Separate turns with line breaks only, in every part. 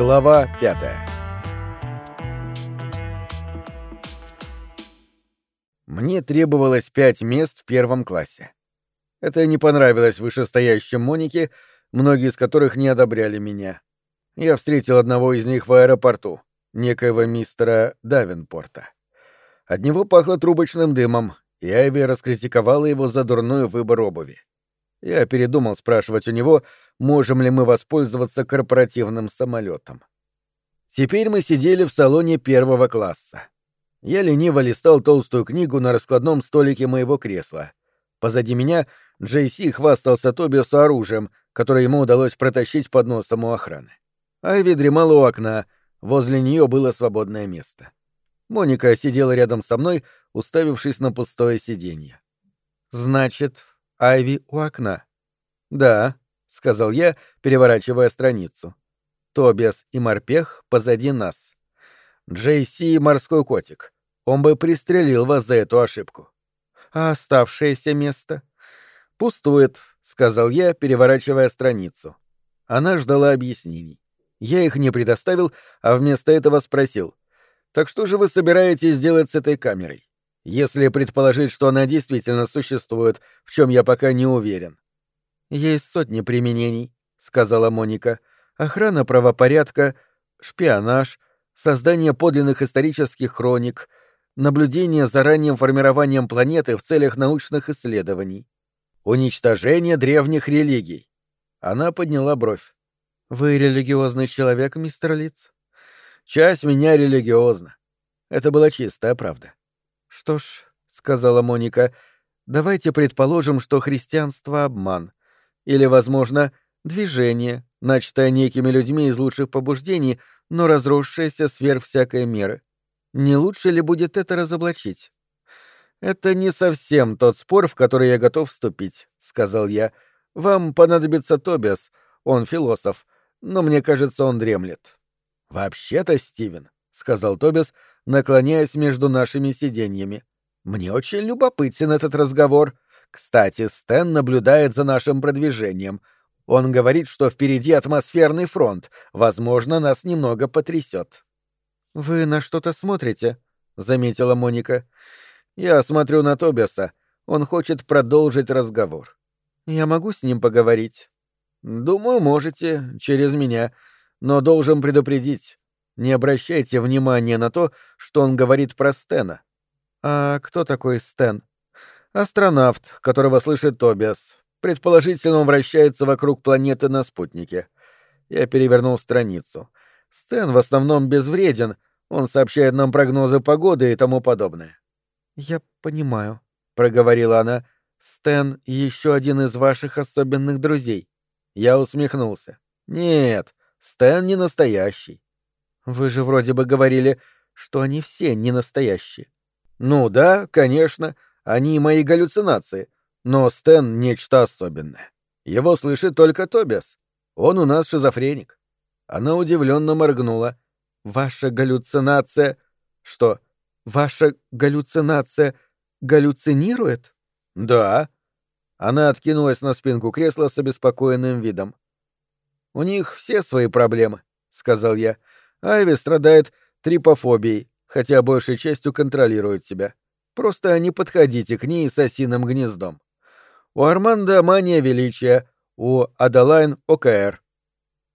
Глава пятая Мне требовалось пять мест в первом классе. Это не понравилось вышестоящим Монике, многие из которых не одобряли меня. Я встретил одного из них в аэропорту, некоего мистера Давенпорта. От него пахло трубочным дымом, и Айви раскритиковала его за дурной выбор обуви. Я передумал спрашивать у него, можем ли мы воспользоваться корпоративным самолетом. Теперь мы сидели в салоне первого класса. Я лениво листал толстую книгу на раскладном столике моего кресла. Позади меня Джейси хвастался Тобиасу оружием, которое ему удалось протащить под носом у охраны. Айви дремала у окна, возле нее было свободное место. Моника сидела рядом со мной, уставившись на пустое сиденье. «Значит, Айви у окна?» «Да», — сказал я, переворачивая страницу. «Тобиас и морпех позади нас. Джейси — морской котик. Он бы пристрелил вас за эту ошибку». «А оставшееся место?» «Пустует», — сказал я, переворачивая страницу. Она ждала объяснений. Я их не предоставил, а вместо этого спросил. «Так что же вы собираетесь делать с этой камерой? Если предположить, что она действительно существует, в чем я пока не уверен». «Есть сотни применений», — сказала Моника. «Охрана правопорядка, шпионаж, создание подлинных исторических хроник, наблюдение за ранним формированием планеты в целях научных исследований. Уничтожение древних религий. Она подняла бровь. Вы религиозный человек, мистер Лиц? Часть меня религиозна. Это была чистая правда. Что ж, сказала Моника, давайте предположим, что христианство — обман. Или, возможно, движение, начатое некими людьми из лучших побуждений, но разросшееся сверх всякой меры. Не лучше ли будет это разоблачить? «Это не совсем тот спор, в который я готов вступить», — сказал я. «Вам понадобится Тобиас, он философ, но мне кажется, он дремлет». «Вообще-то, Стивен», — сказал Тобиас, наклоняясь между нашими сиденьями. «Мне очень любопытен этот разговор. Кстати, Стэн наблюдает за нашим продвижением. Он говорит, что впереди атмосферный фронт. Возможно, нас немного потрясет». «Вы на что-то смотрите?» — заметила Моника. Я смотрю на Тобиаса. Он хочет продолжить разговор. Я могу с ним поговорить? Думаю, можете, через меня. Но должен предупредить. Не обращайте внимания на то, что он говорит про Стена. А кто такой Стен? Астронавт, которого слышит Тобиас. Предположительно, он вращается вокруг планеты на спутнике. Я перевернул страницу. Стэн в основном безвреден, он сообщает нам прогнозы погоды и тому подобное. «Я понимаю», — проговорила она. «Стэн — еще один из ваших особенных друзей». Я усмехнулся. «Нет, Стэн не настоящий». «Вы же вроде бы говорили, что они все не настоящие». «Ну да, конечно, они мои галлюцинации, но Стэн — нечто особенное. Его слышит только Тобиас. Он у нас шизофреник». Она удивленно моргнула. «Ваша галлюцинация...» «Что?» Ваша галлюцинация галлюцинирует? Да. Она откинулась на спинку кресла с обеспокоенным видом. У них все свои проблемы, сказал я. Айви страдает трипофобией, хотя большей частью контролирует себя. Просто не подходите к ней с осиным гнездом. У Арманда мания величия, у Адалайн ОКР.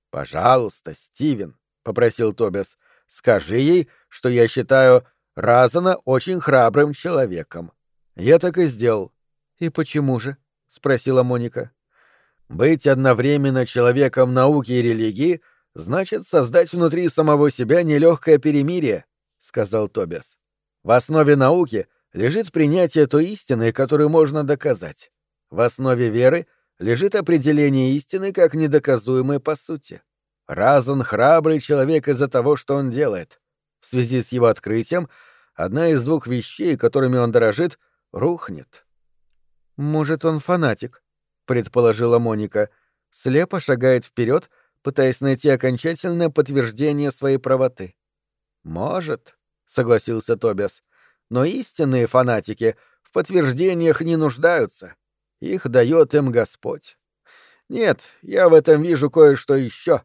Пожалуйста, Стивен, попросил Тобиас, скажи ей, что я считаю Разана очень храбрым человеком. Я так и сделал. И почему же? спросила Моника. Быть одновременно человеком науки и религии значит создать внутри самого себя нелегкое перемирие, сказал Тобиас. В основе науки лежит принятие той истины, которую можно доказать. В основе веры лежит определение истины как недоказуемой по сути. Разан храбрый человек из-за того, что он делает. В связи с его открытием одна из двух вещей, которыми он дорожит, рухнет. «Может, он фанатик», — предположила Моника. Слепо шагает вперед, пытаясь найти окончательное подтверждение своей правоты. «Может», — согласился Тобиас. «Но истинные фанатики в подтверждениях не нуждаются. Их дает им Господь. Нет, я в этом вижу кое-что еще.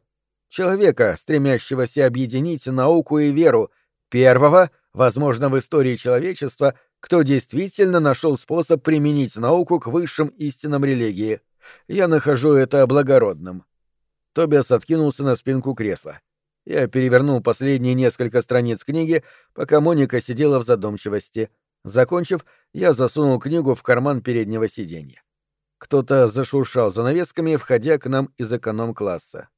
Человека, стремящегося объединить науку и веру, первого, возможно, в истории человечества, кто действительно нашел способ применить науку к высшим истинам религии. Я нахожу это благородным. Тобиас откинулся на спинку кресла. Я перевернул последние несколько страниц книги, пока Моника сидела в задумчивости. Закончив, я засунул книгу в карман переднего сиденья. Кто-то зашуршал занавесками, входя к нам из эконом-класса.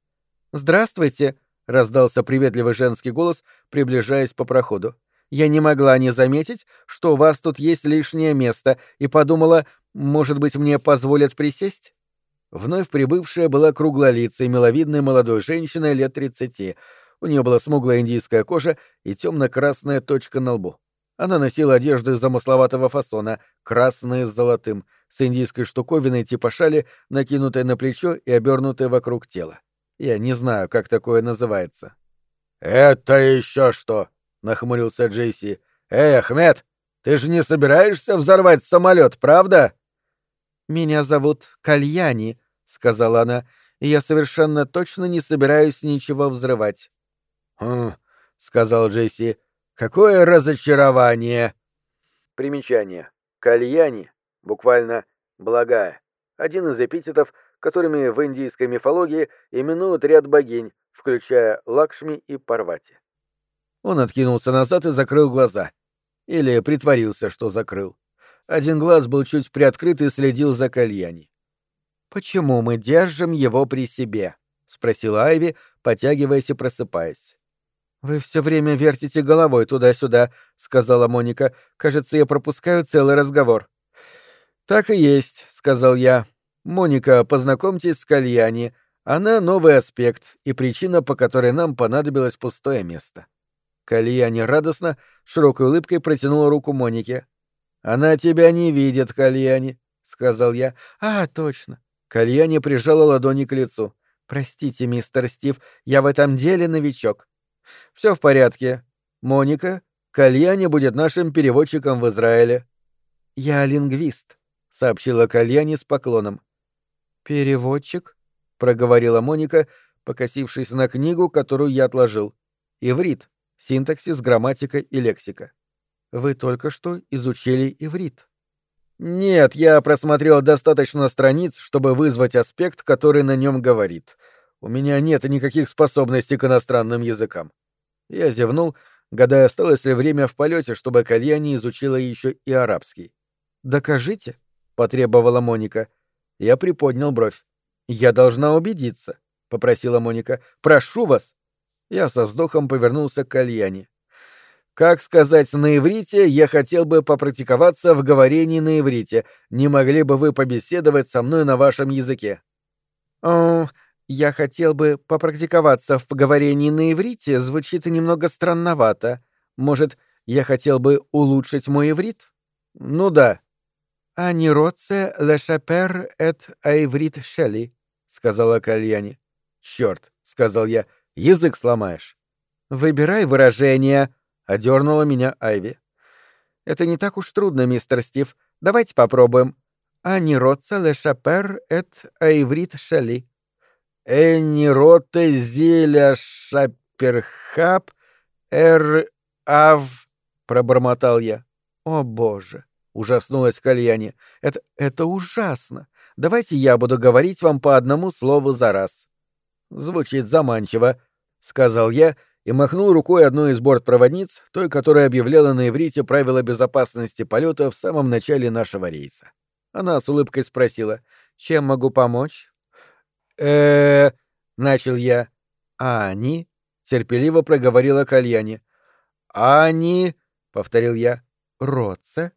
«Здравствуйте!» — раздался приветливый женский голос, приближаясь по проходу. «Я не могла не заметить, что у вас тут есть лишнее место, и подумала, может быть, мне позволят присесть?» Вновь прибывшая была круглолицей, миловидной молодой женщиной лет тридцати. У нее была смуглая индийская кожа и темно-красная точка на лбу. Она носила одежду из замысловатого фасона, красные с золотым, с индийской штуковиной типа шали, накинутой на плечо и обернутой вокруг тела. Я не знаю, как такое называется. «Это еще что?» — нахмурился Джейси. «Эй, Ахмед, ты же не собираешься взорвать самолет, правда?» «Меня зовут Кальяни», — сказала она, — «и я совершенно точно не собираюсь ничего взрывать».
«Хм», — сказал Джесси, — «какое разочарование!»
Примечание. Кальяни, буквально «благая», один из эпитетов, которыми в индийской мифологии именуют ряд богинь, включая Лакшми и Парвати. Он откинулся назад и закрыл глаза. Или притворился, что закрыл. Один глаз был чуть приоткрыт и следил за Кальяни. «Почему мы держим его при себе?» — спросила Айви, потягиваясь и просыпаясь. «Вы все время вертите головой туда-сюда», — сказала Моника. «Кажется, я пропускаю целый разговор». «Так и есть», — сказал я. «Моника, познакомьтесь с Кальяни. Она новый аспект и причина, по которой нам понадобилось пустое место». Кальяни радостно, широкой улыбкой протянула руку Монике. «Она тебя не видит, Кальяни», — сказал я. «А, точно. Кальяни прижала ладони к лицу. «Простите, мистер Стив, я в этом деле новичок». «Все в порядке. Моника, Кальяни будет нашим переводчиком в Израиле». «Я лингвист», — сообщила Кальяни с поклоном. «Переводчик?» — проговорила Моника, покосившись на книгу, которую я отложил. «Иврит. Синтаксис, грамматика и лексика». «Вы только что изучили иврит». Нет, я просмотрел достаточно страниц, чтобы вызвать аспект, который на нем говорит. У меня нет никаких способностей к иностранным языкам. Я зевнул, гадая, осталось ли время в полете, чтобы Кальяни изучила еще и арабский. «Докажите», — потребовала Моника. Я приподнял бровь. «Я должна убедиться», — попросила Моника. «Прошу вас». Я со вздохом повернулся к Кальяне. Как сказать на иврите, я хотел бы попрактиковаться в говорении на иврите. Не могли бы вы побеседовать со мной на вашем языке? О, я хотел бы попрактиковаться в говорении на иврите, звучит немного странновато. Может, я хотел бы улучшить мой иврит? Ну да. А не роце ле шапер эт аиврит шелли, сказала Кальяни. Черт, сказал я, язык сломаешь. Выбирай выражение, — одернула меня Айви. «Это не так уж трудно, мистер Стив. Давайте попробуем. Ани ротца ле шапер эт айврит шали». «Энни роте зиля шаперхап эр ав...» — пробормотал я. «О, боже!» — ужаснулась Кальяне. «Это... это ужасно! Давайте я буду говорить вам по одному слову за раз». «Звучит заманчиво», — сказал я, — и махнул рукой одной из бортпроводниц, той, которая объявляла на иврите правила безопасности полета в самом начале нашего рейса. Она с улыбкой спросила, «Чем могу помочь?» э начал я. «А они?» — терпеливо проговорила Кальяне. «А они?» — повторил я. «Роце?»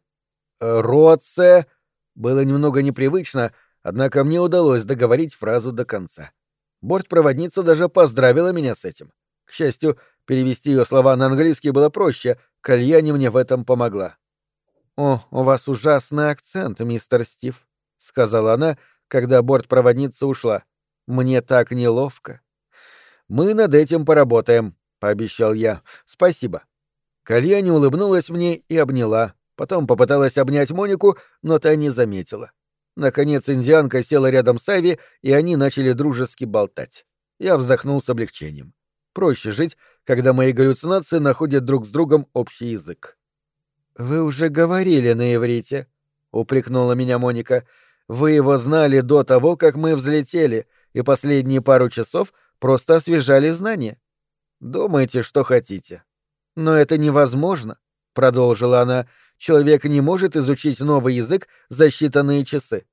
«Роце?» Было немного непривычно, однако мне удалось договорить фразу до конца. Бортпроводница даже поздравила меня с этим. К счастью, перевести ее слова на английский было проще, Кальяни мне в этом помогла. «О, у вас ужасный акцент, мистер Стив», — сказала она, когда бортпроводница ушла. «Мне так неловко». «Мы над этим поработаем», — пообещал я. «Спасибо». Кальяни улыбнулась мне и обняла, потом попыталась обнять Монику, но та не заметила. Наконец индианка села рядом с Айви, и они начали дружески болтать. Я вздохнул с облегчением. Проще жить, когда мои галлюцинации находят друг с другом общий язык. «Вы уже говорили на иврите», — упрекнула меня Моника. «Вы его знали до того, как мы взлетели, и последние пару часов просто освежали знания. Думайте, что хотите. Но это невозможно, продолжила она. Человек не может изучить новый язык за считанные часы.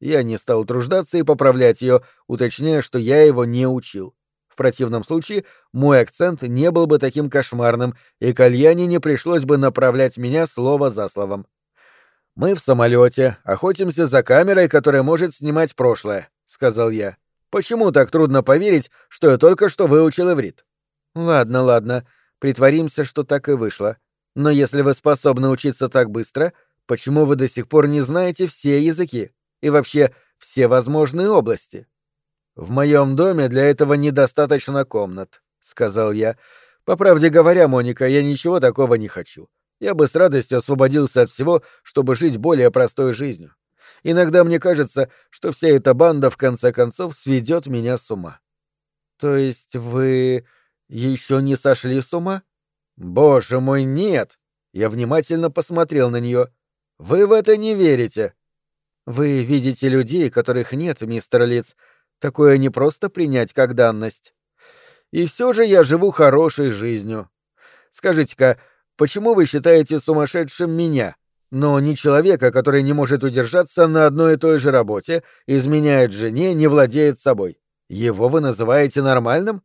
Я не стал труждаться и поправлять ее, уточняя, что я его не учил. В противном случае мой акцент не был бы таким кошмарным, и Кальяне не пришлось бы направлять меня слово за словом. «Мы в самолете, охотимся за камерой, которая может снимать прошлое», — сказал я. «Почему так трудно поверить, что я только что выучил иврит?» «Ладно, ладно, притворимся, что так и вышло. Но если вы способны учиться так быстро, почему вы до сих пор не знаете все языки и вообще все возможные области? В моем доме для этого недостаточно комнат, сказал я. По правде говоря, Моника, я ничего такого не хочу. Я бы с радостью освободился от всего, чтобы жить более простой жизнью. Иногда мне кажется, что вся эта банда в конце концов сведет меня с ума. То есть вы еще не сошли с ума? Боже мой, нет! Я внимательно посмотрел на нее. Вы в это не верите. Вы видите людей, которых нет, мистер Лиц. Такое не просто принять как данность. И все же я живу хорошей жизнью. Скажите-ка, почему вы считаете сумасшедшим меня, но не человека, который не может удержаться на одной и той же работе, изменяет жене, не владеет собой? Его вы называете нормальным?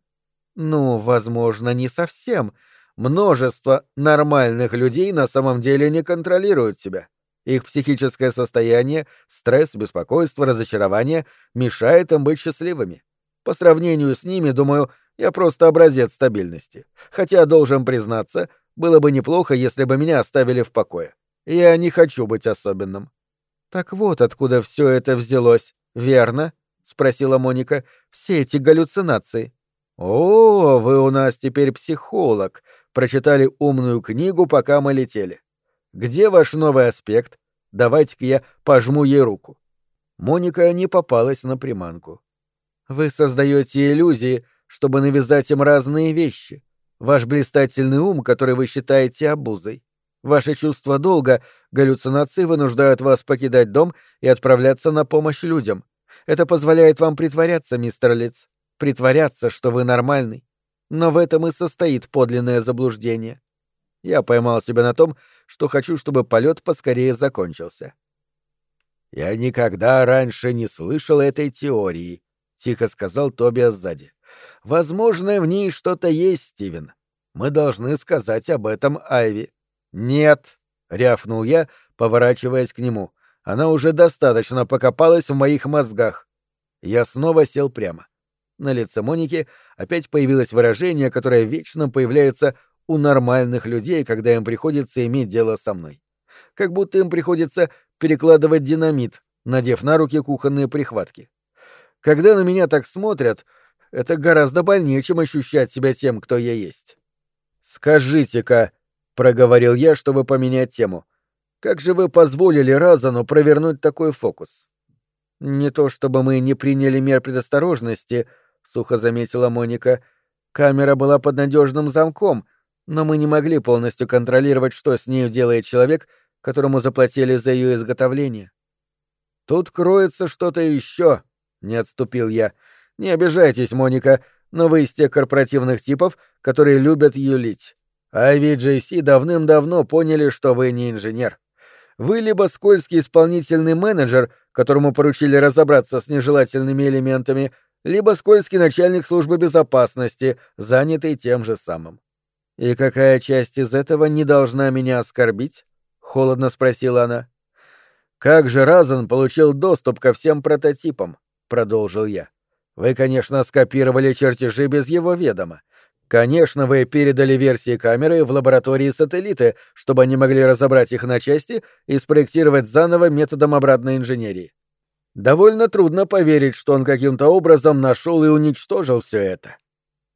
Ну, возможно, не совсем. Множество нормальных людей на самом деле не контролируют себя. Их психическое состояние, стресс, беспокойство, разочарование мешает им быть счастливыми. По сравнению с ними, думаю, я просто образец стабильности. Хотя, должен признаться, было бы неплохо, если бы меня оставили в покое. Я не хочу быть особенным. Так вот откуда все это взялось, верно? спросила Моника. Все эти галлюцинации. О, вы у нас теперь психолог, прочитали умную книгу, пока мы летели. Где ваш новый аспект? Давайте-ка я пожму ей руку. Моника не попалась на приманку. Вы создаете иллюзии, чтобы навязать им разные вещи. Ваш блистательный ум, который вы считаете обузой. Ваше чувство долга, галлюцинации вынуждают вас покидать дом и отправляться на помощь людям. Это позволяет вам притворяться, мистер Лиц. Притворяться, что вы нормальный. Но в этом и состоит подлинное заблуждение. Я поймал себя на том, что хочу, чтобы полет поскорее закончился. «Я никогда раньше не слышал этой теории», — тихо сказал Тобиас сзади. «Возможно, в ней что-то есть, Стивен. Мы должны сказать об этом Айви». «Нет», — рявкнул я, поворачиваясь к нему. «Она уже достаточно покопалась в моих мозгах». Я снова сел прямо. На лице Моники опять появилось выражение, которое вечно появляется у нормальных людей, когда им приходится иметь дело со мной. Как будто им приходится перекладывать динамит, надев на руки кухонные прихватки. Когда на меня так смотрят, это гораздо больнее, чем ощущать себя тем, кто я есть. «Скажите-ка», — проговорил я, чтобы поменять тему, — «как же вы позволили Разану провернуть такой фокус?» «Не то чтобы мы не приняли мер предосторожности», — сухо заметила Моника. «Камера была под надежным замком, но мы не могли полностью контролировать, что с нею делает человек, которому заплатили за ее изготовление». «Тут кроется что-то еще», — не отступил я. «Не обижайтесь, Моника, но вы из тех корпоративных типов, которые любят юлить. И Джейси давным-давно поняли, что вы не инженер. Вы либо скользкий исполнительный менеджер, которому поручили разобраться с нежелательными элементами, либо скользкий начальник службы безопасности, занятый тем же самым. «И какая часть из этого не должна меня оскорбить?» — холодно спросила она. «Как же Разан получил доступ ко всем прототипам?» — продолжил я. «Вы, конечно, скопировали чертежи без его ведома. Конечно, вы передали версии камеры в лаборатории сателлиты, чтобы они могли разобрать их на части и спроектировать заново методом обратной инженерии. Довольно трудно поверить, что он каким-то образом нашел и уничтожил все это.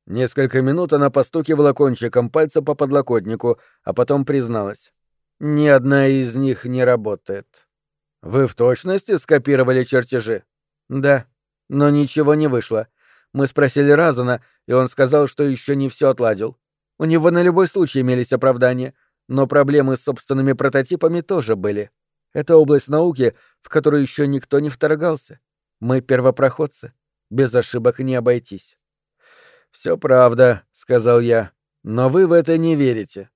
Несколько минут она постукивала кончиком пальца по подлокотнику, а потом призналась. Ни одна из них не работает. Вы в точности скопировали чертежи? Да, но ничего не вышло. Мы спросили Разана, и он сказал, что еще не все отладил. У него на любой случай имелись оправдания, но проблемы с собственными прототипами тоже были. Это область науки, в которую еще никто не вторгался. Мы первопроходцы. Без ошибок не обойтись. Все правда, сказал я, но вы в это не верите.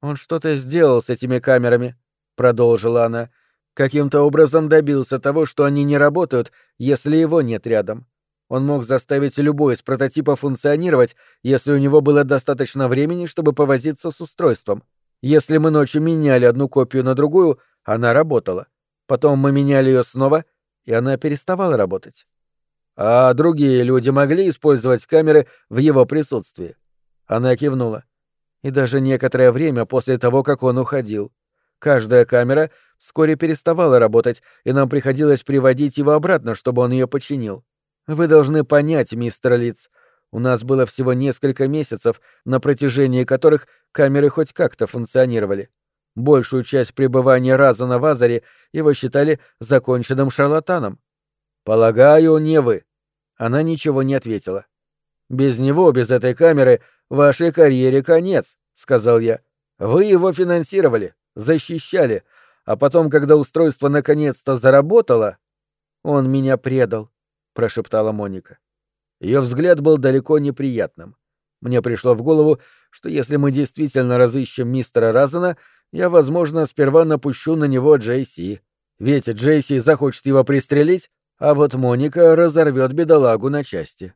Он что-то сделал с этими камерами, продолжила она. Каким-то образом добился того, что они не работают, если его нет рядом. Он мог заставить любой из прототипов функционировать, если у него было достаточно времени, чтобы повозиться с устройством. Если мы ночью меняли одну копию на другую, она работала. Потом мы меняли ее снова, и она переставала работать. А другие люди могли использовать камеры в его присутствии. Она кивнула. И даже некоторое время после того, как он уходил. Каждая камера вскоре переставала работать, и нам приходилось приводить его обратно, чтобы он ее починил. Вы должны понять, мистер Литц, у нас было всего несколько месяцев, на протяжении которых камеры хоть как-то функционировали. Большую часть пребывания Раза на Вазаре его считали законченным шарлатаном. «Полагаю, не вы». Она ничего не ответила. «Без него, без этой камеры, вашей карьере конец», — сказал я. «Вы его финансировали, защищали, а потом, когда устройство наконец-то заработало...» «Он меня предал», — прошептала Моника. Ее взгляд был далеко неприятным. Мне пришло в голову, что если мы действительно разыщем мистера Разена, я, возможно, сперва напущу на него Джейси. Ведь Джейси захочет его пристрелить, а вот Моника разорвет бедолагу на части.